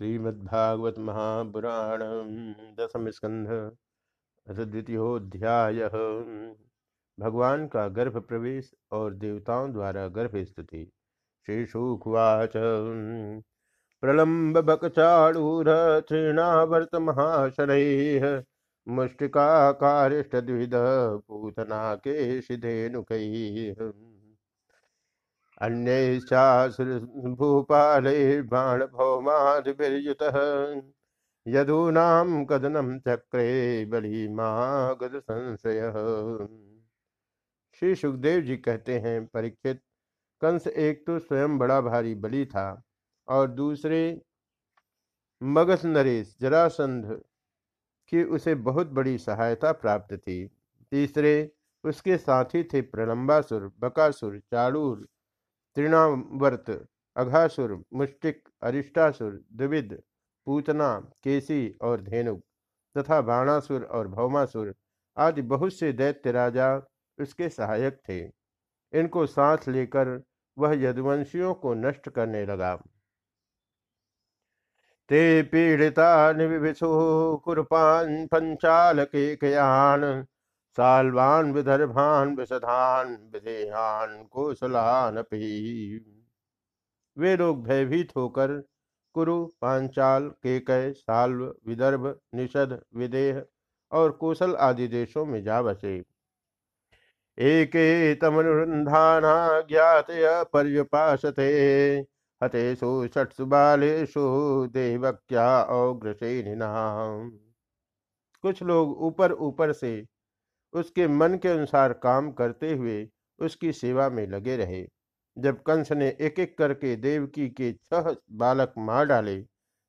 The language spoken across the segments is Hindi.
श्रीमद्भागवत महापुराण दसम स्कंध द्वितीयोध्याय भगवान का गर्भ प्रवेश और देवताओं द्वारा गर्भ स्तुति श्री शुकुवाच प्रलम्ब बकचाड़ूर तृणावर्त महाशरैः मुष्टिकाकारिष्टद्विध पूतना के शिधेनुकैः अन्यैश्चासुरभूपालैर्बाणभौमादिभिर्युतः यदूनां कदनं चक्रे बलिमागध संशय श्री सुखदेव जी कहते हैं, परीक्षित, कंस एक तो स्वयं बड़ा भारी बली था और दूसरे मगध नरेश जरासंध की उसे बहुत बड़ी सहायता प्राप्त थी। तीसरे, उसके साथी थे प्रलंबासुर, बकासुर, चाड़ूर तृणावर्त, अघासुर, मुष्टिक, अरिष्टासुर द्विविद पूतना, केसी और धेनु तथा बाणासुर और भौमासुर आदि बहुत से दैत्य राजा उसके सहायक थे। इनको साथ लेकर वह यदुवंशियों को नष्ट करने लगा। ते पीड़िता निविशु कुरपान कयान साल्वान विदर्भान विषधान विदेहान कोसलान वे लोग भयभीत होकर कुरु, पांचाल, केकय, साल्व, विदर्भ, निषद, विदेह और कौशल आदि देशों में जा बसे। एक ज्ञात पर्यपाशते हतेषु षट्सु बालेषु देवक्या औग्रसेनिना। कुछ लोग ऊपर ऊपर से उसके मन के अनुसार काम करते हुए उसकी सेवा में लगे रहे। जब कंस ने एक एक करके देवकी के छह बालक मार डाले,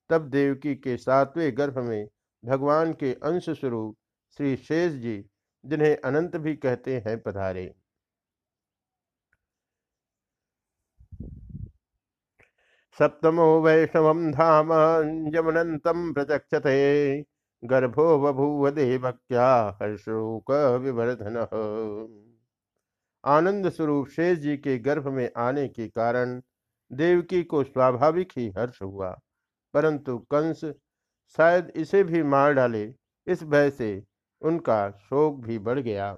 तब देवकी के सातवें गर्भ में भगवान के अंश स्वरूप श्री शेष जी जिन्हें अनंत भी कहते हैं पधारे। सप्तमो वैष्णव धाम यमनंतम प्रचक्षते। गर्भो बभूव देवक्या हर्षोक विवर्धन आनंद स्वरूप शेष जी के गर्भ में आने के कारण देवकी को स्वाभाविक ही हर्ष हुआ, परंतु कंस शायद इसे भी मार डाले, इस भय से उनका शोक भी बढ़ गया।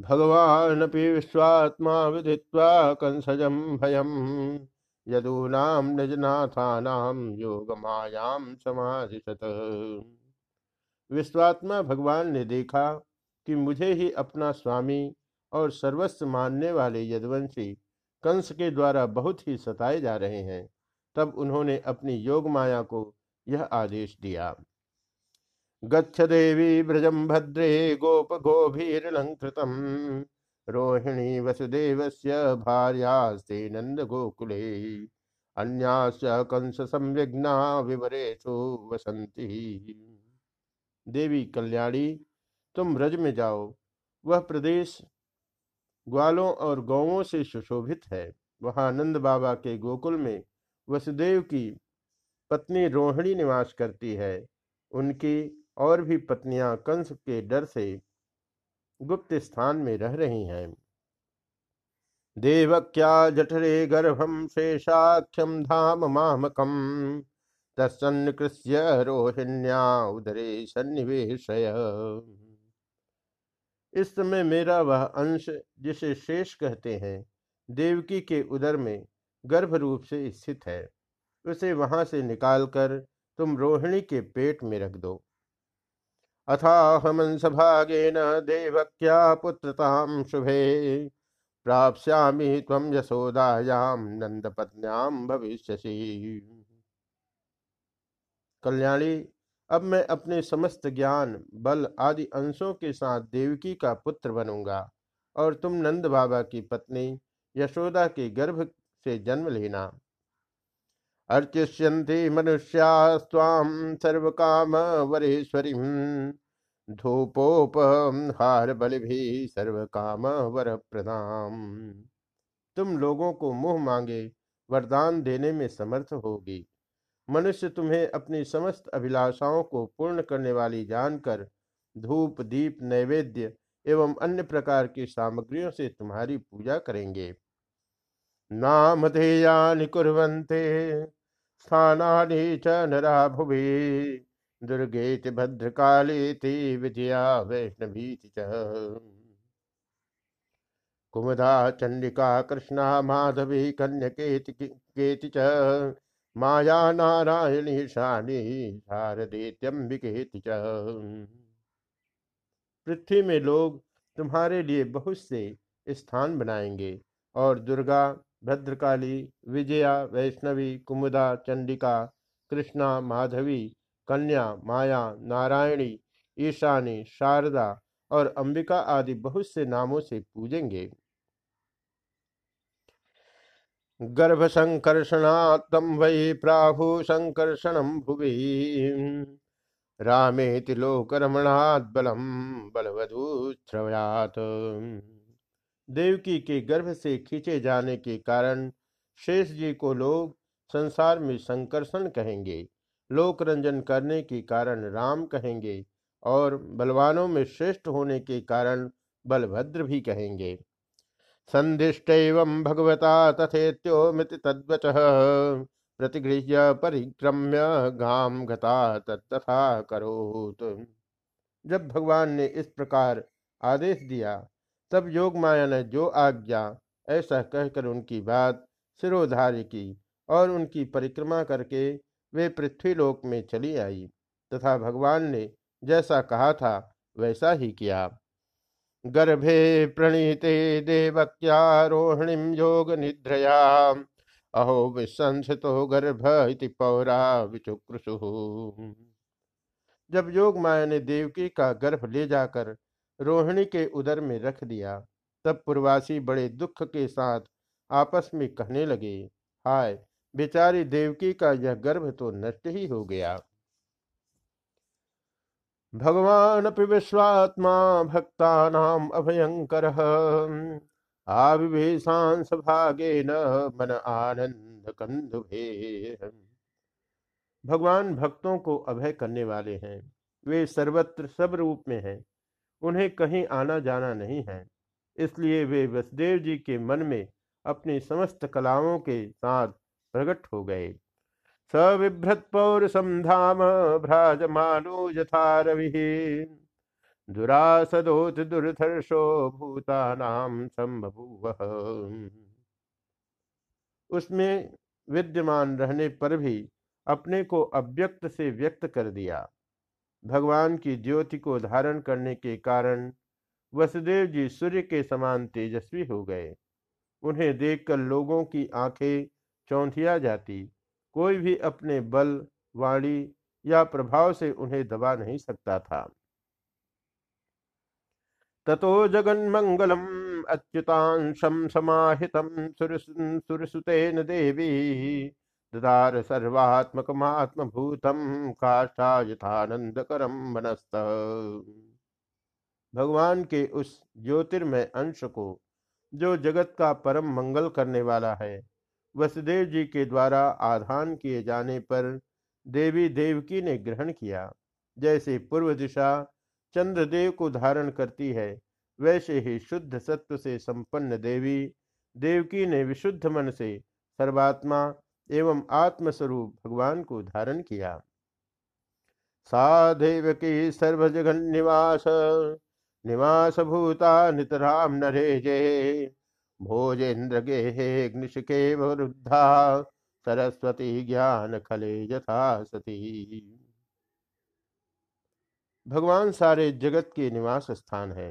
भगवान विश्वात्मा विदित्वा कंसजम भयम। निजनाथानाम योग मायाम समाधिशत विश्वात्मा भगवान ने देखा कि मुझे ही अपना स्वामी और सर्वस्व मानने वाले यदुवंशी कंस के द्वारा बहुत ही सताए जा रहे हैं, तब उन्होंने अपनी योग माया को यह आदेश दिया। गच्छ देवी ब्रजम भद्रे गोप गोभीरलंकृतम। रोहिणी वसुदेवस्य भार्यास्ते नंद गोकुले अन्यास कंस संविघ्ना विवरेशु वसंती देवी कल्याणी, तुम ब्रज में जाओ। वह प्रदेश ग्वालों और गौवों से सुशोभित है। वहाँ नंद बाबा के गोकुल में वसुदेव की पत्नी रोहिणी निवास करती है। उनकी और भी पत्नियाँ कंस के डर से गुप्त स्थान में रह रही हैं। देवक्या जठरे गर्भम शेषाख्यम धाम मामकम तत्सन्कृष्य रोहिण्या उदरे सन्निवेशय। इस समय मेरा वह अंश, जिसे शेष कहते हैं, देवकी के उदर में गर्भ रूप से स्थित है। उसे वहाँ से निकालकर तुम रोहिणी के पेट में रख दो। अथाहमंसभागेन देवक्या पुत्रतां शुभे। प्राप्स्यामि त्वं यशोदायां नंदपत्न्यां भविष्यसि। कल्याणी, अब मैं अपने समस्त ज्ञान, बल आदि अंशों के साथ देवकी का पुत्र बनूँगा, और तुम नंद बाबा की पत्नी यशोदा के गर्भ से जन्म लेना। अर्चिष्यन्ति मनुष्यास्त्वां सर्वकाम वरेश्वरी धूपोपहार भी सर्व काम वर तुम लोगों को मुँह मांगे, वरदान देने में समर्थ होगी। मनुष्य तुम्हें अपनी समस्त अभिलाषाओं को पूर्ण करने वाली जानकर धूप, दीप, नैवेद्य एवं अन्य प्रकार की सामग्रियों से तुम्हारी पूजा करेंगे। नाम धेयानि कुरंते स्थानानि च नरा भुवि। दुर्गेति भद्रकालेति विजया वैष्णवीति च। कुमुदा चंडिका कृष्णा माधवी कन्यकेति केति च। माया नारायणी शानी शारदेत्यम्बिकेति च। पृथ्वी में लोग तुम्हारे लिए बहुत से स्थान बनाएँगे और दुर्गा भद्रकाली, विजया, वैष्णवी, कुमुदा, चंडिका, कृष्णा, माधवी, कन्या, माया, नारायणी, ईशानी, शारदा और अंबिका आदि बहुत से नामों से पूजेंगे। गर्भ संकर्षणात्म वै प्राहु संकर्षण भुवि। रामेति लोकरमणात् बलम बलवधूश्रवयात। देवकी के गर्भ से खींचे जाने के कारण शेष जी को लोग संसार में संकर्षण कहेंगे लोक रंजन करने के कारण राम कहेंगे और बलवानों में श्रेष्ठ होने के कारण बलभद्र भी कहेंगे। संदिष्ट एवं भगवता तथेत्योमित तद्वच, प्रतिगृह्य परिक्रम्य घाम घता तथा करोत। जब भगवान ने इस प्रकार आदेश दिया तब योग माया ने जो आज्ञा, ऐसा कहकर उनकी बात सिरोधार्य की और उनकी परिक्रमा करके वे पृथ्वीलोक में चली आई तथा भगवान ने जैसा कहा था, वैसा ही किया। गर्भे प्रणीते देवक्यारोहिणी योग निद्रया अहो विसंसितो गर्भ इति पौरा विचुक्रसु जब योग माया ने देवकी का गर्भ ले जाकर रोहिणी के उदर में रख दिया। तब पूर्वासी बड़े दुख के साथ आपस में कहने लगे, हाय, बेचारी देवकी का यह गर्भ तो नष्ट ही हो गया। भगवान विश्वात्मा भक्ता नाम अभयंकर। आविभेशांस भागे न मन आनंद कंदुभे भगवान भक्तों को अभय करने वाले हैं। वे सर्वत्र सब रूप में हैं। उन्हें कहीं आना जाना नहीं है। इसलिए वे वसुदेव जी के मन में अपनी समस्त कलाओं के साथ प्रकट हो गए। सविभ्रत पौर समधाम भ्राजमानो यथा रवि दुरासदोत दुर्धर्षो भूतानाम संभूव उसमें विद्यमान रहने पर भी अपने को अव्यक्त से व्यक्त कर दिया। भगवान की ज्योति को धारण करने के कारण वसुदेव जी सूर्य के समान तेजस्वी हो गए। उन्हें देखकर लोगों की आँखें चौंधिया जाती। कोई भी अपने बल, वाणी या प्रभाव से उन्हें दबा नहीं सकता था। ततो जगन मंगलम अच्युतांशम समाहितम सुरसुतेन देवी। ददार सर्वात्मकमात्मभूतम काष्ठा यथानंदकरम मनस्त भगवान के उस ज्योतिर्मय अंश को, जो जगत का परम मंगल करने वाला है, वसुदेव जी के द्वारा आधान किए जाने पर देवी देवकी ने ग्रहण किया। जैसे पूर्व दिशा चंद्रदेव को धारण करती है, वैसे ही शुद्ध सत्व से संपन्न देवी देवकी ने विशुद्ध मन से सर्वात्मा एवं आत्मस्वरूप भगवान को धारण किया। सा देवकी सर्वजगन निवास निवास भूता नितराम नरे जय भोजेन्द्र गेहे वृद्धा सरस्वती ज्ञान खले यथा सती। भगवान सारे जगत के निवास स्थान है।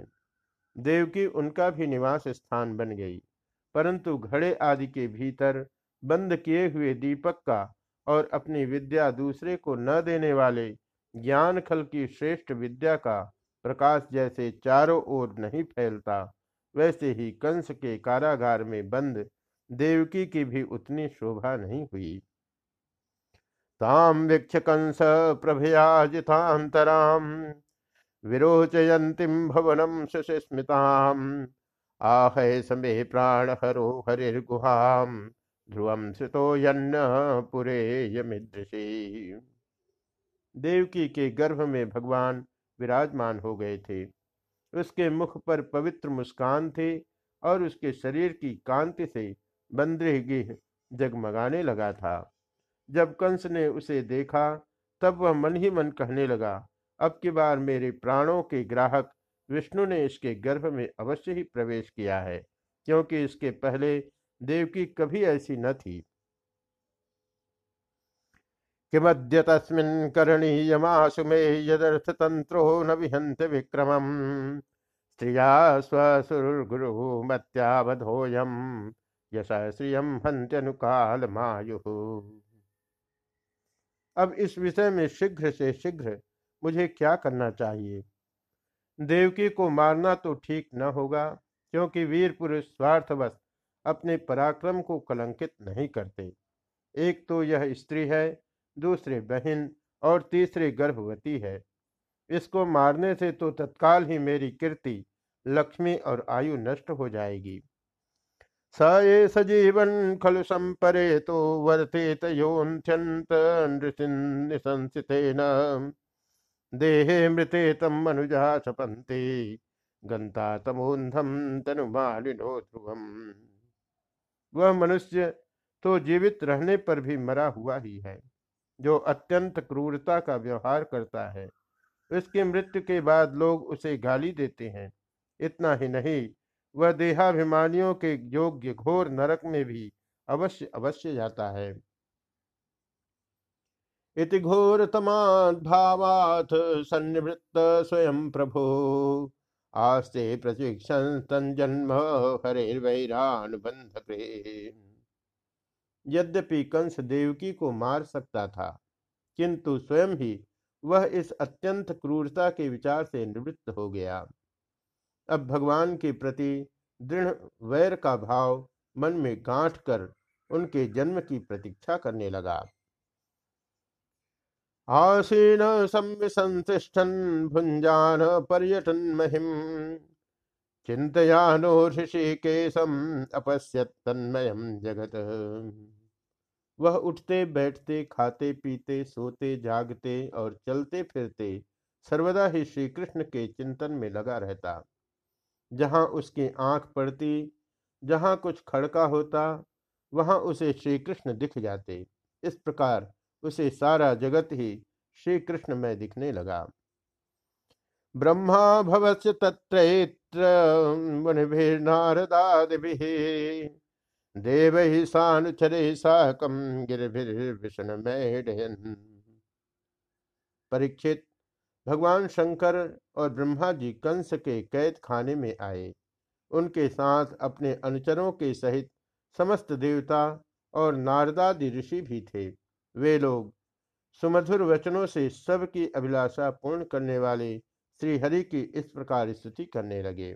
देवकी उनका भी निवास स्थान बन गई, परंतु घड़े आदि के भीतर बंद किए हुए दीपक का और अपनी विद्या दूसरे को न देने वाले ज्ञान खल की श्रेष्ठ विद्या का प्रकाश जैसे चारों ओर नहीं फैलता, वैसे ही कंस के कारागार में बंद देवकी की भी उतनी शोभा नहीं हुई। ताम वीक्ष कंस प्रभयाजितांतराम विरोचयंतिम भवनम सुस्मिताम आह समय प्राण हरो हरिर्गुहाम ध्रुवम श्रुतो यन्न पुरे यमिदृशी देवकी के गर्भ में भगवान विराजमान हो गए थे। उसके मुख पर पवित्र मुस्कान थे और उसके शरीर की कांति से बंद्रह जगमगाने लगा था। जब कंस ने उसे देखा, तब वह मन ही मन कहने लगा, अब की बार मेरे प्राणों के ग्राहक विष्णु ने इसके गर्भ में अवश्य ही प्रवेश किया है, क्योंकि इसके पहले देवकी कभी ऐसी न थी। किमद्य तस्मिन् मे यदर्थतन्त्रो न विहन्त विक्रमम्। स्त्रिया स्वसुरगुरु मत्यावधोऽयं यश श्रियं हन्त्यनुकालमायुः। अब इस विषय में शीघ्र से शीघ्र मुझे क्या करना चाहिए? देवकी को मारना तो ठीक न होगा, क्योंकि वीर पुरुष स्वार्थवश अपने पराक्रम को कलंकित नहीं करते। एक तो यह स्त्री है, दूसरे बहन और तीसरे गर्भवती है। इसको मारने से तो तत्काल ही मेरी कीर्ति, लक्ष्मी और आयु नष्ट हो जाएगी। स ये सजीवन खलु संपरे तो वर्तेत देहे मृते तम मनुजा सपन्ते गंता तमोन्धम तनुमालिनो ध्रुवम। वह मनुष्य तो जीवित रहने पर भी मरा हुआ ही है, जो अत्यंत क्रूरता का व्यवहार करता है। उसकी मृत्यु के बाद लोग उसे गाली देते हैं। इतना ही नहीं, वह देहाभिमानियों के योग्य घोर नरक में भी अवश्य अवश्य जाता है। इति घोर भावाथ सन्निवृत्त स्वयं प्रभो। आस्ते प्रशिक्षण जन्म हरेर्वैरानुबंध यद्यपि कंस देवकी को मार सकता था, किंतु स्वयं ही वह इस अत्यंत क्रूरता के विचार से निवृत्त हो गया। अब भगवान के प्रति दृढ़ वैर का भाव मन में गांठ कर उनके जन्म की प्रतीक्षा करने लगा। आसीन संतिष्ठन भुंजान पर्यटन महिम चिंतयानो ऋषिकेशम अपश्यत तन्मयम जगत। वह उठते, बैठते, खाते, पीते, सोते, जागते और चलते फिरते सर्वदा ही श्री कृष्ण के चिंतन में लगा रहता। जहाँ उसकी आँख पड़ती, जहाँ कुछ खड़का होता, वहाँ उसे श्री कृष्ण दिख जाते। इस प्रकार उसे सारा जगत ही श्री कृष्ण में दिखने लगा। ब्रह्मा भवस्य तत्रैत्र, मुनिभिर्नारदादिभिः। देवैः सानुचरे साकम साकं गिरिभिर्विष्णुमेढयन् परीक्षित, भगवान शंकर और ब्रह्मा जी कंस के कैद खाने में आए। उनके साथ अपने अनुचरों के सहित समस्त देवता और नारदादि ऋषि भी थे। वे लोग सुमधुर वचनों से सबकी अभिलाषा पूर्ण करने वाले श्री हरि की इस प्रकार स्तुति करने लगे।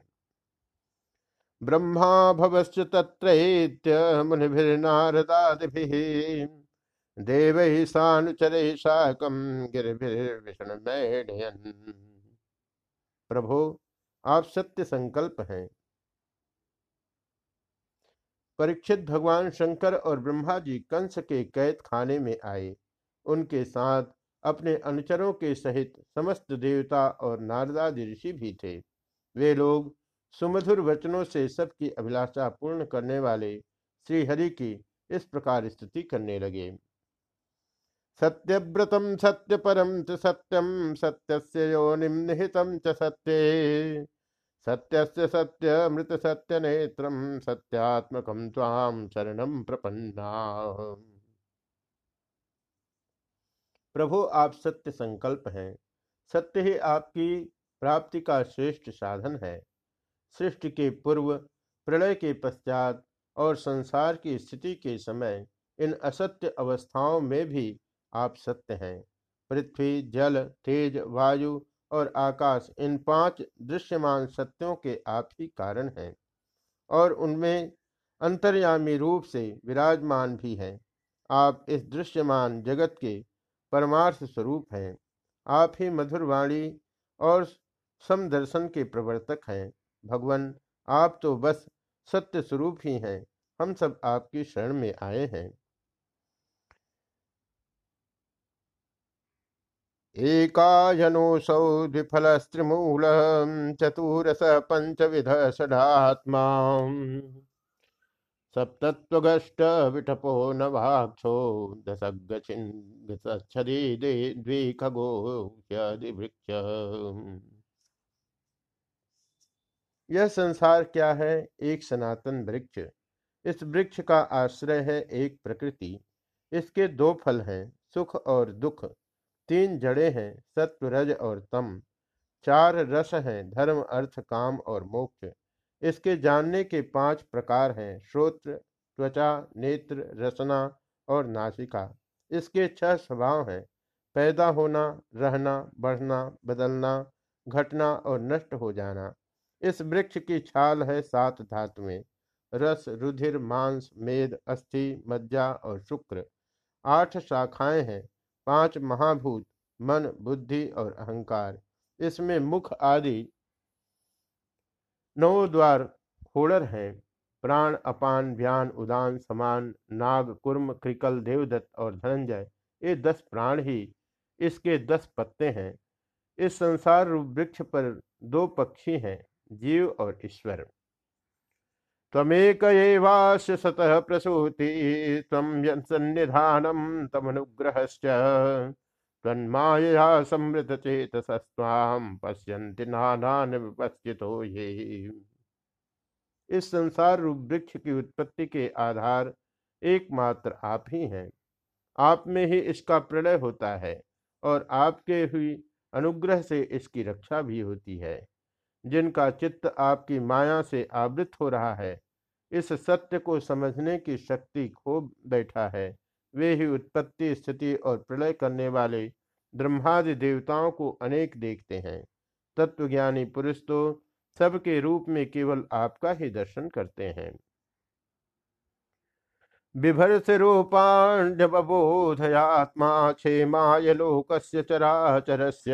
ब्रह्मा भवश्च तत्रैत्य मुनिभिर्नारदादिभिः देवैः सानुचरैः साकं प्रभो, आप सत्य संकल्प हैं। परीक्षित भगवान शंकर और ब्रह्मा जी कंस के कैद खाने में आए। उनके साथ अपने अनुचरों के सहित समस्त देवता और नारदादि ऋषि भी थे। वे लोग सुमधुर वचनों से सबकी अभिलाषा पूर्ण करने वाले श्री हरि की इस प्रकार स्तुति करने लगे। सत्यव्रतम सत्य परम च सत्यम सत्य योनिम निहितम च सत्य। सत्य सत्य मृत सत्य नेत्र सत्यात्मकम ताम शरणम प्रपन्ना प्रभु, आप सत्य संकल्प हैं। सत्य ही आपकी प्राप्ति का श्रेष्ठ साधन है। सृष्टि के पूर्व, प्रलय के पश्चात और संसार की स्थिति के समय इन असत्य अवस्थाओं में भी आप सत्य हैं। पृथ्वी, जल, तेज, वायु और आकाश इन पाँच दृश्यमान सत्यों के आप ही कारण हैं और उनमें अंतर्यामी रूप से विराजमान भी हैं। आप इस दृश्यमान जगत के परमार्थ स्वरूप हैं। आप ही मधुर वाणी और समदर्शन के प्रवर्तक हैं। भगवान, आप तो बस सत्य स्वरूप ही हैं। हम सब आपकी शरण में आए हैं। एकायनोऽसौ सप्तत्वगष्ट विटपो नवाक्षो दशगछिन्दी द्विखगो वृक्ष यह संसार क्या है? एक सनातन वृक्ष। इस वृक्ष का आश्रय है एक प्रकृति। इसके दो फल हैं, सुख और दुख। तीन जड़े हैं सत्व रज और तम। चार रस हैं, धर्म, अर्थ, काम और मोक्ष। इसके जानने के पाँच प्रकार हैं, श्रोत्र, त्वचा, नेत्र, रसना और नासिका। इसके छह स्वभाव हैं, पैदा होना, रहना, बढ़ना, बदलना, घटना और नष्ट हो जाना। इस वृक्ष की छाल है सात धातुएँ रस, रुधिर, मांस, मेद, अस्थि, मज्जा और शुक्र। आठ शाखाएँ हैं पाँच महाभूत, मन, बुद्धि और अहंकार। इसमें मुख आदि नौ द्वार होड़र हैं। प्राण, अपान, व्यान, उदान, समान, नाग, कुर्म क्रिकल देवदत्त और धनंजय, ये दस प्राण ही इसके दस पत्ते हैं। इस संसार रूप वृक्ष पर दो पक्षी हैं, जीव और ईश्वर। तमेक सतः प्रसूति तम सन्निधानम तमनुग्रह तन्माया समृत चेत स्वाम पश्यंति नानान विपस्थितो ये। इस संसार रूप वृक्ष की उत्पत्ति के आधार एकमात्र आप ही हैं। आप में ही इसका प्रलय होता है और आपके हुई अनुग्रह से इसकी रक्षा भी होती है। जिनका चित्त आपकी माया से आवृत हो रहा है, इस सत्य को समझने की शक्ति खो बैठा है। वे ही उत्पत्ति, स्थिति और प्रलय करने वाले ब्रह्मादि देवताओं को अनेक देखते हैं। तत्वज्ञानी पुरुष तो सबके रूप में केवल आपका ही दर्शन करते हैं। बिभर्स रूपाण्डबोधयात्मा क्षेमाय लोकस्य चराचरस्य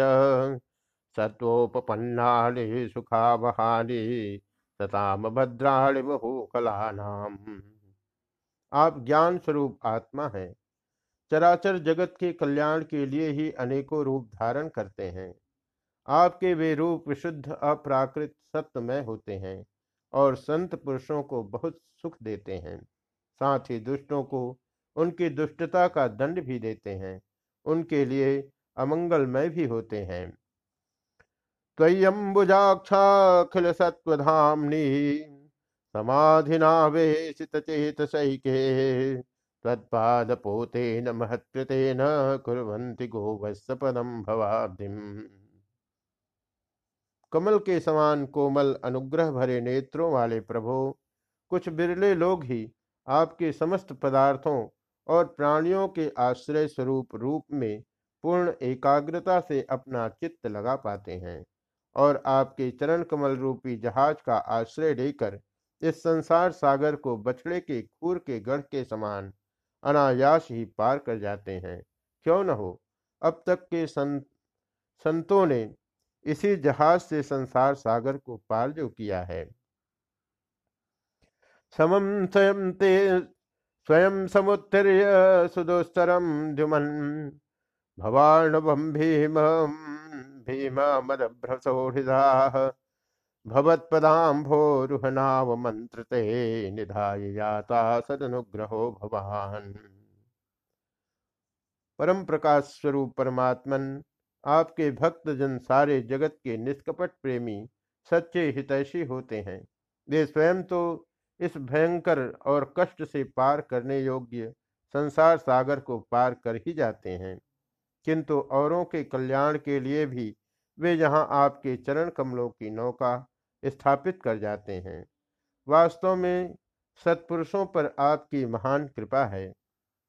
सत्वोपन्नानि सुखावहानि सताम भद्राणि बहुकलानाम। आप ज्ञान स्वरूप आत्मा हैं। चराचर जगत के कल्याण के लिए ही अनेकों रूप धारण करते हैं। आपके वे रूप विशुद्ध, अप्राकृत, सत्यमय होते हैं और संत पुरुषों को बहुत सुख देते हैं। साथ ही दुष्टों को उनकी दुष्टता का दंड भी देते हैं। उनके लिए अमंगलमय भी होते हैं। त्वयम्बुजाक्षाखिल समाधिनावेशित चेत सैके कुर्वन्ति कमल के समान कोमल अनुग्रह भरे नेत्रों वाले प्रभो, कुछ बिरले लोग ही आपके समस्त पदार्थों और प्राणियों के आश्रय स्वरूप रूप में पूर्ण एकाग्रता से अपना चित्त लगा पाते हैं। और आपके चरण कमल रूपी जहाज़ का आश्रय लेकर इस संसार सागर को बछड़े के खूर के गढ़ के समान अनायास ही पार कर जाते हैं। क्यों न हो, अब तक के संत संतों ने इसी जहाज़ से संसार सागर को पार जो किया है। समम स्वयं ते, स्वयं समुत्तर्य सुदोस्तरम द्युमन भवाणवम भीम भीम मदभ्रसोहृदा भवत्पदाम्भोरुहनावमन्त्रते निधाय जाता सदनुग्रहो भवान। परम प्रकाश स्वरूप परमात्मन, आपके भक्त जन सारे जगत के निष्कपट प्रेमी सच्चे हितैषी होते हैं। वे स्वयं तो इस भयंकर और कष्ट से पार करने योग्य संसार सागर को पार कर ही जाते हैं। किंतु औरों के कल्याण के लिए भी वे यहाँ आपके चरण कमलों की नौका स्थापित कर जाते हैं। वास्तव में सत्पुरुषों पर आपकी महान कृपा है।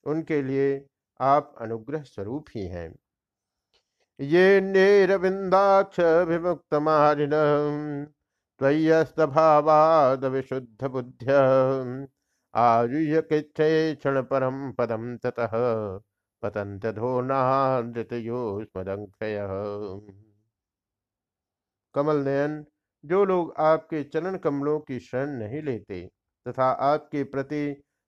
उनके लिए आप अनुग्रह स्वरूप ही हैं। ये नेरविंदाक्ष विमुक्त मारिण त्वयस्तभावाद विशुद्ध बुद्ध आयुय क्षण परम पदम ततः पतंत धोनादृतयो स्मदंक्षय कमल नयन, जो लोग आपके चरण कमलों की शरण नहीं लेते तथा आपके प्रति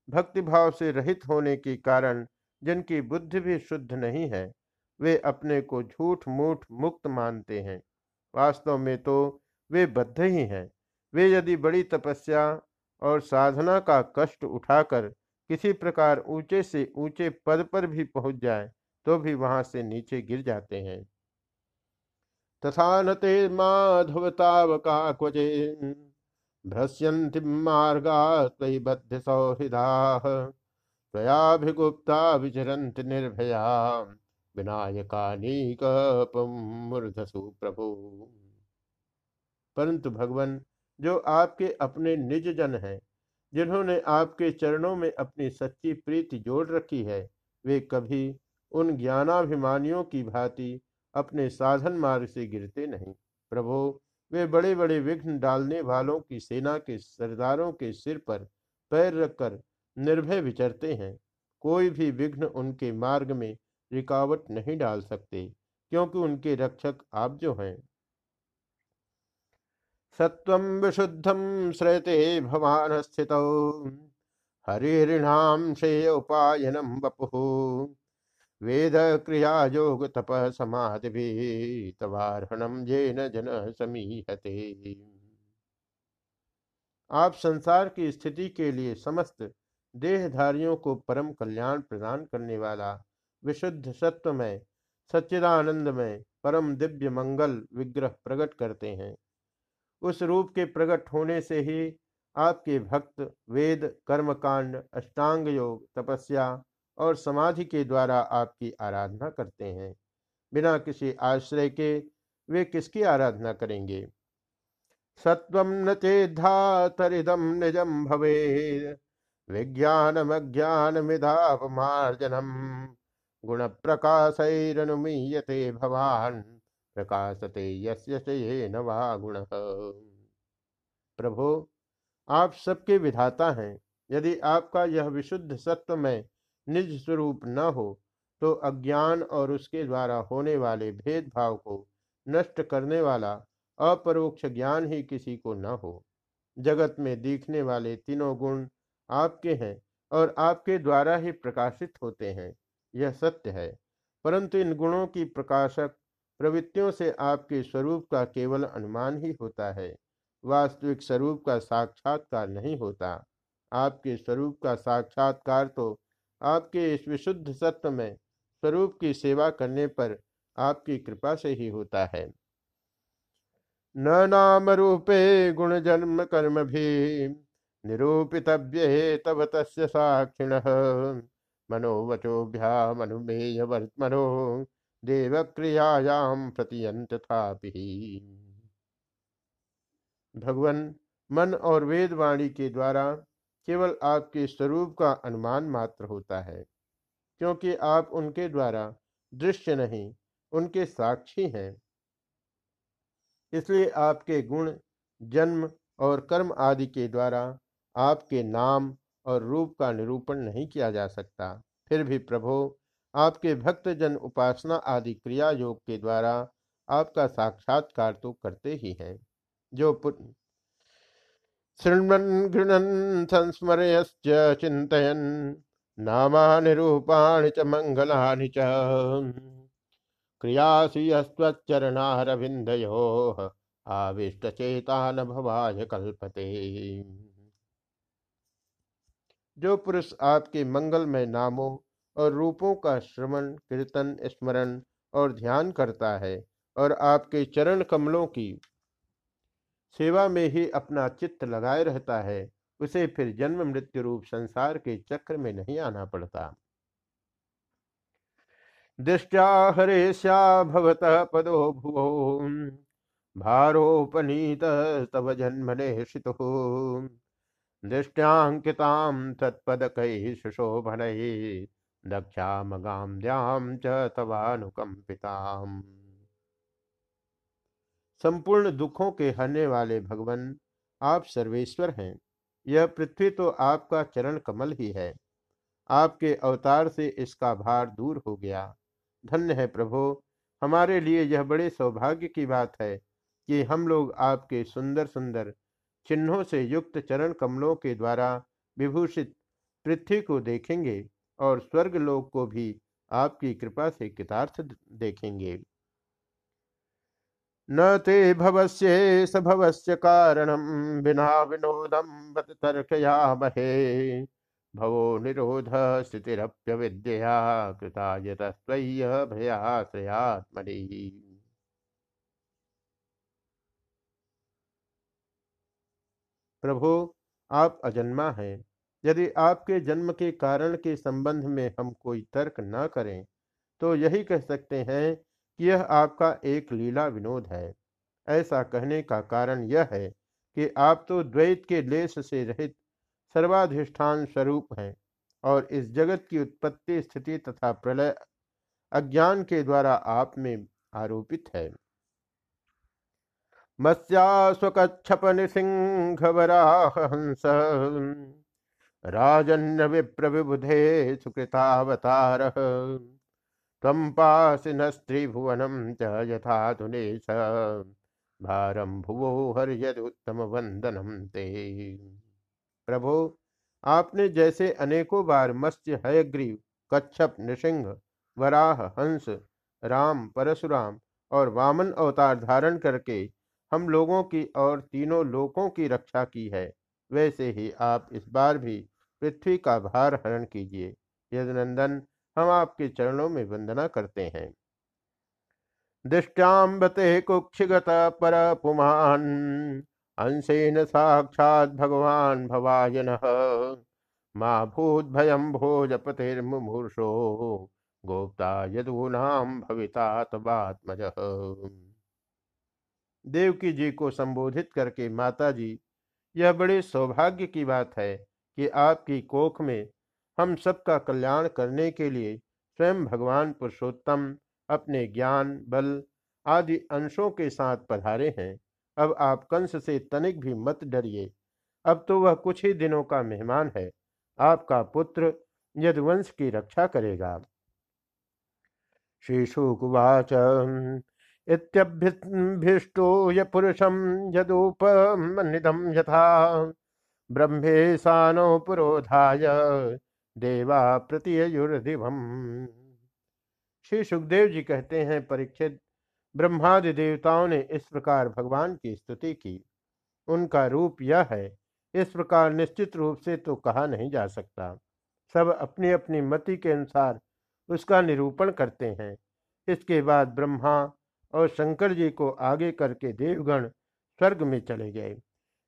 भक्तिभाव से रहित होने के कारण जिनकी बुद्धि भी शुद्ध नहीं है, वे अपने को झूठ मूठ मुक्त मानते हैं। वास्तव में तो वे बद्ध ही हैं। वे यदि बड़ी तपस्या और साधना का कष्ट उठाकर किसी प्रकार ऊँचे से ऊँचे पद पर भी पहुँच जाए तो भी वहाँ से नीचे गिर जाते हैं। तथा न ते माधवतावका क्वचे भ्रस्यन्ति मार्गा त्वयि बद्ध सौहृदा त्वयाभिगुप्ता विचरन्ति निर्भया परंतु भगवान, जो आपके अपने निज जन हैं, जिन्होंने आपके चरणों में अपनी सच्ची प्रीति जोड़ रखी है, वे कभी उन ज्ञानाभिमानियों की भांति अपने साधन मार्ग से गिरते नहीं। प्रभो, वे बड़े बड़े विघ्न डालने वालों की सेना के सरदारों के सिर पर पैर रखकर निर्भय विचरते हैं। कोई भी विघ्न उनके मार्ग में रिकावट नहीं डाल सकते, क्योंकि उनके रक्षक आप जो हैं। सत्व विशुद्धम श्रयते भवान स्थित हरिणाम श्रेय उपायनम बपु वेद क्रिया योग तप समाधि तवारणम ये न जन समीहते। आप संसार की स्थिति के लिए समस्त देहधारियों को परम कल्याण प्रदान करने वाला, विशुद्ध सत्वमय, सच्चिदानंदमय, परम दिव्य मंगल विग्रह प्रकट करते हैं। उस रूप के प्रकट होने से ही आपके भक्त, वेद, कर्मकांड, अष्टांग योग, तपस्या और समाधि के द्वारा आपकी आराधना करते हैं। बिना किसी आश्रय के वे किसकी आराधना करेंगे? सत्व न चेधातरिदम निजम भवे विज्ञानम अज्ञानमिधापमार्जनम गुण प्रकाशरनुमीयते भवान। प्रकाशते यस्य नवा गुण। प्रभु, आप सबके विधाता हैं। यदि आपका यह विशुद्ध सत्व में निज स्वरूप न हो तो अज्ञान और उसके द्वारा होने वाले भेदभाव को नष्ट करने वाला अपरोक्ष ज्ञान ही किसी को न हो। जगत में दिखने वाले तीनों गुण आपके हैं और आपके द्वारा ही प्रकाशित होते हैं, यह सत्य है। परंतु इन गुणों की प्रकाशक प्रवृत्तियों से आपके स्वरूप का केवल अनुमान ही होता है। वास्तविक स्वरूप का साक्षात्कार नहीं होता। आपके स्वरूप का साक्षात्कार तो आपके इस विशुद्ध सत्व में स्वरूप की सेवा करने पर आपकी कृपा से ही होता है। न नाम रूपे गुण जन्म कर्म भी, निरूपितव्य तब तस् साक्षिण। मनोवचोभ्या मनुमेय वर्तमनो देव क्रियायाम प्रतियंत था भगवान मन और वेदवाणी के द्वारा केवल आपके स्वरूप का अनुमान मात्र होता है, क्योंकि आप उनके द्वारा दृश्य नहीं, उनके साक्षी हैं। इसलिए आपके गुण, जन्म और कर्म आदि के द्वारा आपके नाम और रूप का निरूपण नहीं किया जा सकता। फिर भी प्रभु, आपके भक्त जन उपासना आदि क्रिया योग के द्वारा आपका साक्षात्कार तो करते ही हैं, जो शृण्वन् गृणन् संस्मरयश्च चिन्तयन्। नामानि रूपाणि च मङ्गलानि च। क्रियासु यस्त्वच्चरणारविन्दयोः आविष्टचेतान भवाय कल्पते। जो पुरुष आपके मंगलमय नामों और रूपों का श्रवण, कीर्तन, स्मरण और ध्यान करता है और आपके चरण कमलों की सेवा में ही अपना चित्त लगाए रहता है, उसे फिर जन्म मृत्यु रूप संसार के चक्र में नहीं आना पड़ता। दृष्टा हरे भवत पदो भुवो, भारोपनीत तव जन्मने शितु दृष्टांकिताम तत्पदकै सुशोभन दक्षामगाम द्याम च तवानुकंपिताम संपूर्ण दुखों के हरने वाले भगवान आप सर्वेश्वर हैं। यह पृथ्वी तो आपका चरण कमल ही है। आपके अवतार से इसका भार दूर हो गया। धन्य है प्रभो, हमारे लिए यह बड़े सौभाग्य की बात है कि हम लोग आपके सुंदर सुंदर चिन्हों से युक्त चरण कमलों के द्वारा विभूषित पृथ्वी को देखेंगे और स्वर्ग लोक को भी आपकी कृपा से कितार्थ देखेंगे। न ते भवस्ये स भवस्य कारणम बिना विनोदम बत तर्कयामहे। भवो निरोध स्थितिरप्य विद्या कृता यतस्त्वय्य भयाश्रयात्मनि। प्रभु, आप अजन्मा हैं। यदि आपके जन्म के कारण के संबंध में हम कोई तर्क न करें तो यही कह सकते हैं कि यह आपका एक लीला विनोद है। ऐसा कहने का कारण यह है कि आप तो द्वैत के लेस से रहित सर्वाधिष्ठान स्वरूप हैं और इस जगत की उत्पत्ति स्थिति तथा प्रलय अज्ञान के द्वारा आप में आरोपित है। मत्स्यास्वकच्छप विप्र विबुधे सुकृतावतार तम पासिन स्त्रीभुवनम च यथाधुनेश भारम भुवो हर यद उत्तम वंदनम ते। प्रभु, आपने जैसे अनेकों बार मत्स्य, हयग्रीव, कच्छप, नृसिंह, वराह, हंस, राम, परशुराम और वामन अवतार धारण करके हम लोगों की और तीनों लोकों की रक्षा की है, वैसे ही आप इस बार भी पृथ्वी का भार हरण कीजिए। यदनंदन हम आपके चरणों में वंदना करते हैं। दृष्टाबते कुक्षिगत पर पुमान अंशेन साक्षात भगवान भवायन। माँ भूत भयम भोज भोजपतिर्मुमूर्षो, गोप्ता यदूनाम भविता तबात्मज देवकी जी को संबोधित करके माता जी यह बड़े सौभाग्य की बात है कि आपकी कोख में हम सबका कल्याण करने के लिए स्वयं भगवान पुरुषोत्तम, अपने ज्ञान, बल आदि अंशों के साथ पधारे हैं। अब आप कंस से तनिक भी मत डरिए। अब तो वह कुछ ही दिनों का मेहमान है। आपका पुत्र यदवंश की रक्षा करेगा। श्री शुकुवाच इत्यभ्यभिष्टो यपुरुषं यदुपमनिदं यथा। ब्रह्मेशानो पुरोधाय। देवा प्रतियुर्दिवम श्री सुखदेव जी कहते हैं परीक्षित ब्रह्मादि देवताओं ने इस प्रकार भगवान की स्तुति की। उनका रूप यह है, इस प्रकार निश्चित रूप से तो कहा नहीं जा सकता। सब अपनी अपनी मति के अनुसार उसका निरूपण करते हैं। इसके बाद ब्रह्मा और शंकर जी को आगे करके देवगण स्वर्ग में चले गए।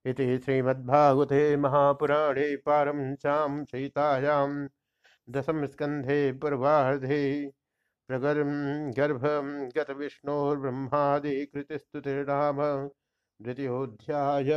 इति श्रीमद्भागवते महापुराणे पारमश्याम सीतायां दशम स्कंधे पूर्वाधे प्रगर गर्भ गत विष्णुर्ब्रह्मादि कृतिस्तुतिर्नाम द्वितीयोध्याय